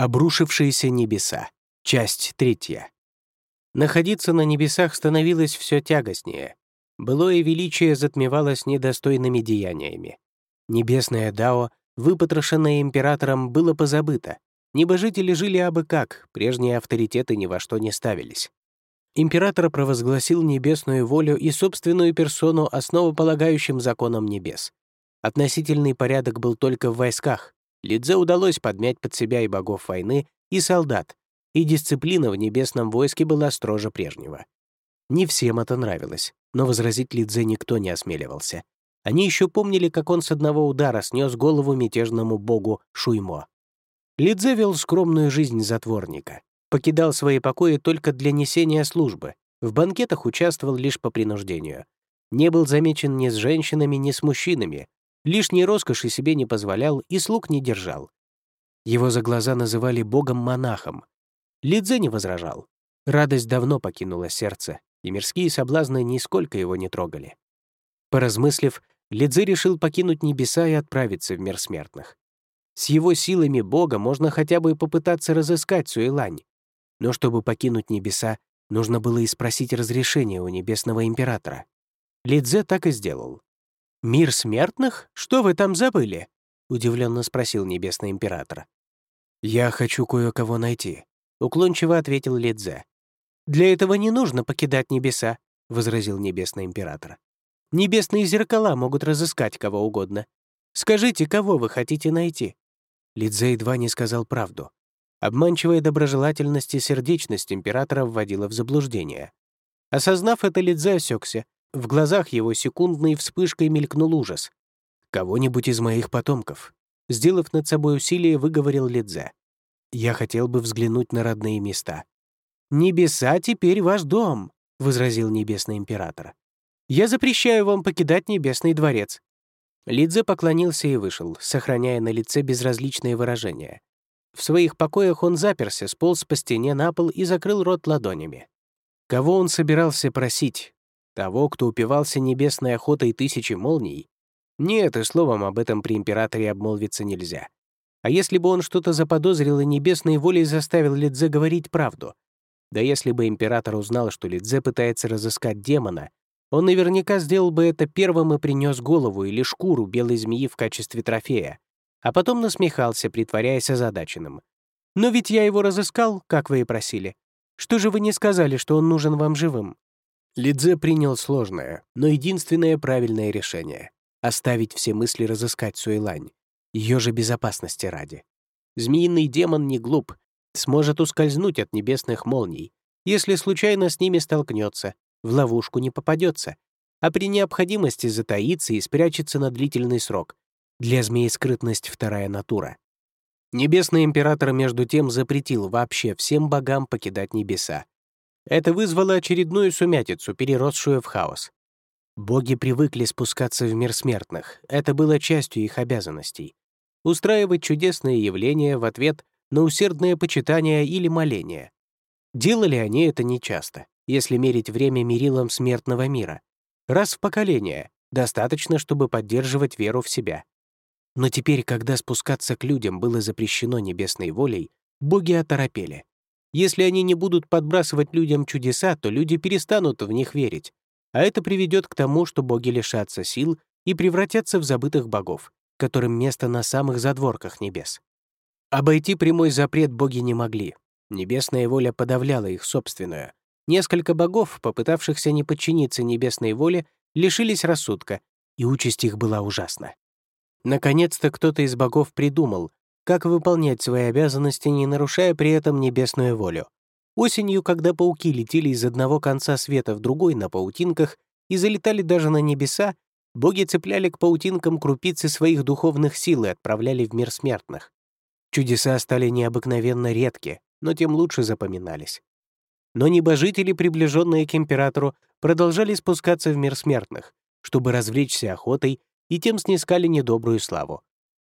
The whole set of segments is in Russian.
Обрушившиеся небеса. Часть третья. Находиться на небесах становилось все тягостнее. Былое величие затмевалось недостойными деяниями. Небесное Дао, выпотрошенное императором, было позабыто. Небожители жили абы как, прежние авторитеты ни во что не ставились. Император провозгласил небесную волю и собственную персону основополагающим законом небес. Относительный порядок был только в войсках, Лидзе удалось подмять под себя и богов войны, и солдат, и дисциплина в небесном войске была строже прежнего. Не всем это нравилось, но возразить Лидзе никто не осмеливался. Они еще помнили, как он с одного удара снес голову мятежному богу Шуймо. Лидзе вел скромную жизнь затворника, покидал свои покои только для несения службы, в банкетах участвовал лишь по принуждению. Не был замечен ни с женщинами, ни с мужчинами, Лишней роскоши себе не позволял и слуг не держал. Его за глаза называли богом-монахом. Лидзе не возражал. Радость давно покинула сердце, и мирские соблазны нисколько его не трогали. Поразмыслив, Лидзе решил покинуть небеса и отправиться в мир смертных. С его силами бога можно хотя бы попытаться разыскать Суэлань. Но чтобы покинуть небеса, нужно было и спросить разрешения у небесного императора. Лидзе так и сделал. «Мир смертных? Что вы там забыли?» — удивленно спросил Небесный Император. «Я хочу кое-кого найти», — уклончиво ответил Лидзе. «Для этого не нужно покидать небеса», — возразил Небесный Император. «Небесные зеркала могут разыскать кого угодно. Скажите, кого вы хотите найти?» Лидзе едва не сказал правду. Обманчивая доброжелательность и сердечность императора вводила в заблуждение. Осознав это, Лидзе осекся в глазах его секундной вспышкой мелькнул ужас. «Кого-нибудь из моих потомков». Сделав над собой усилие, выговорил Лидзе. «Я хотел бы взглянуть на родные места». «Небеса теперь ваш дом», — возразил Небесный Император. «Я запрещаю вам покидать Небесный дворец». Лидзе поклонился и вышел, сохраняя на лице безразличное выражение. В своих покоях он заперся, сполз по стене на пол и закрыл рот ладонями. Кого он собирался просить, того, кто упивался небесной охотой тысячи молний? Нет, и словом об этом при императоре обмолвиться нельзя. А если бы он что-то заподозрил и небесной волей заставил Лидзе говорить правду? Да если бы император узнал, что Лидзе пытается разыскать демона, он наверняка сделал бы это первым и принес голову или шкуру белой змеи в качестве трофея, а потом насмехался, притворяясь озадаченным. «Но ведь я его разыскал, как вы и просили. Что же вы не сказали, что он нужен вам живым?» Лидзе принял сложное, но единственное правильное решение — оставить все мысли разыскать Суэлань, ее же безопасности ради. Змеиный демон не глуп, сможет ускользнуть от небесных молний, если случайно с ними столкнется, в ловушку не попадется, а при необходимости затаится и спрячется на длительный срок. Для змеи скрытность — вторая натура. Небесный император, между тем, запретил вообще всем богам покидать небеса, это вызвало очередную сумятицу, переросшую в хаос. Боги привыкли спускаться в мир смертных, это было частью их обязанностей. Устраивать чудесные явления в ответ на усердное почитание или моление. Делали они это нечасто, если мерить время мерилом смертного мира. Раз в поколение, достаточно, чтобы поддерживать веру в себя. Но теперь, когда спускаться к людям было запрещено небесной волей, боги оторопели. Если они не будут подбрасывать людям чудеса, то люди перестанут в них верить, а это приведет к тому, что боги лишатся сил и превратятся в забытых богов, которым место на самых задворках небес. Обойти прямой запрет боги не могли. Небесная воля подавляла их собственную. Несколько богов, попытавшихся не подчиниться небесной воле, лишились рассудка, и участь их была ужасна. Наконец-то кто-то из богов придумал, как выполнять свои обязанности, не нарушая при этом небесную волю. Осенью, когда пауки летели из одного конца света в другой на паутинках и залетали даже на небеса, боги цепляли к паутинкам крупицы своих духовных сил и отправляли в мир смертных. Чудеса стали необыкновенно редки, но тем лучше запоминались. Но небожители, приближенные к императору, продолжали спускаться в мир смертных, чтобы развлечься охотой и тем снискали недобрую славу.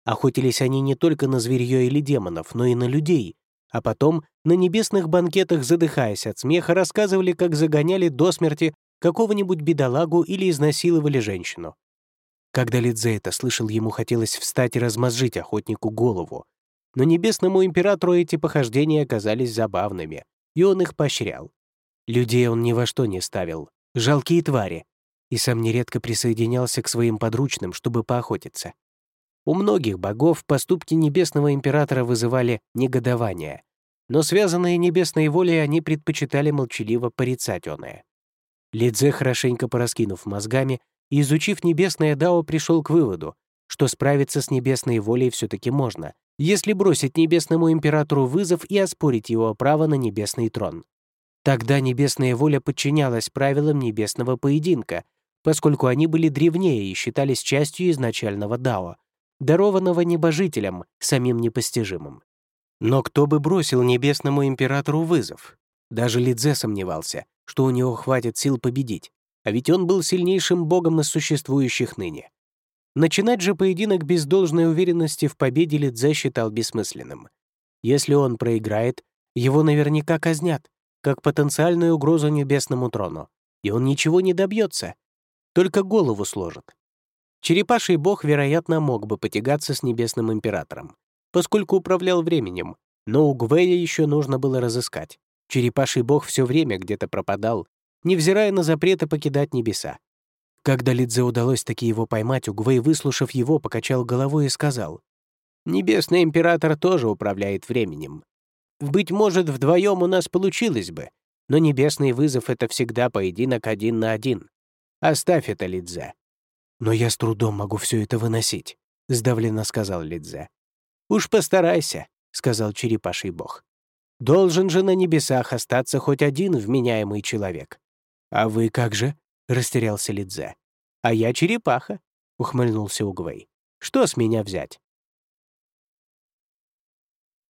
Охотились они не только на зверье или демонов, но и на людей, а потом на небесных банкетах, задыхаясь от смеха, рассказывали, как загоняли до смерти какого-нибудь бедолагу или изнасиловали женщину. Когда Лидзе это слышал, ему хотелось встать и размозжить охотнику голову. Но небесному императору эти похождения оказались забавными, и он их поощрял. Людей он ни во что не ставил, жалкие твари, и сам нередко присоединялся к своим подручным, чтобы поохотиться. У многих богов поступки небесного императора вызывали негодование, но связанные небесной волей они предпочитали молчаливо порицать оное. Лидзе, хорошенько пораскинув мозгами и изучив небесное дао, пришел к выводу, что справиться с небесной волей все-таки можно, если бросить небесному императору вызов и оспорить его право на небесный трон. Тогда небесная воля подчинялась правилам небесного поединка, поскольку они были древнее и считались частью изначального дао, дарованного небожителем, самим непостижимым. Но кто бы бросил небесному императору вызов? Даже Лидзе сомневался, что у него хватит сил победить, а ведь он был сильнейшим богом из существующих ныне. Начинать же поединок без должной уверенности в победе Лидзе считал бессмысленным. Если он проиграет, его наверняка казнят, как потенциальную угрозу небесному трону, и он ничего не добьется, только голову сложит. Черепаший бог, вероятно, мог бы потягаться с небесным императором, поскольку управлял временем, но у Гвея еще нужно было разыскать. Черепаший бог все время где-то пропадал, невзирая на запреты покидать небеса. Когда Лидзе удалось таки его поймать, Угвей, выслушав его, покачал головой и сказал, «Небесный император тоже управляет временем. Быть может, вдвоем у нас получилось бы, но небесный вызов — это всегда поединок один на один. Оставь это, Лидзе». «Но я с трудом могу все это выносить», — сдавленно сказал Лидзе. «Уж постарайся», — сказал черепаший бог. «Должен же на небесах остаться хоть один вменяемый человек». «А вы как же?» — растерялся Лидзе. «А я черепаха», — ухмыльнулся Угвей. «Что с меня взять?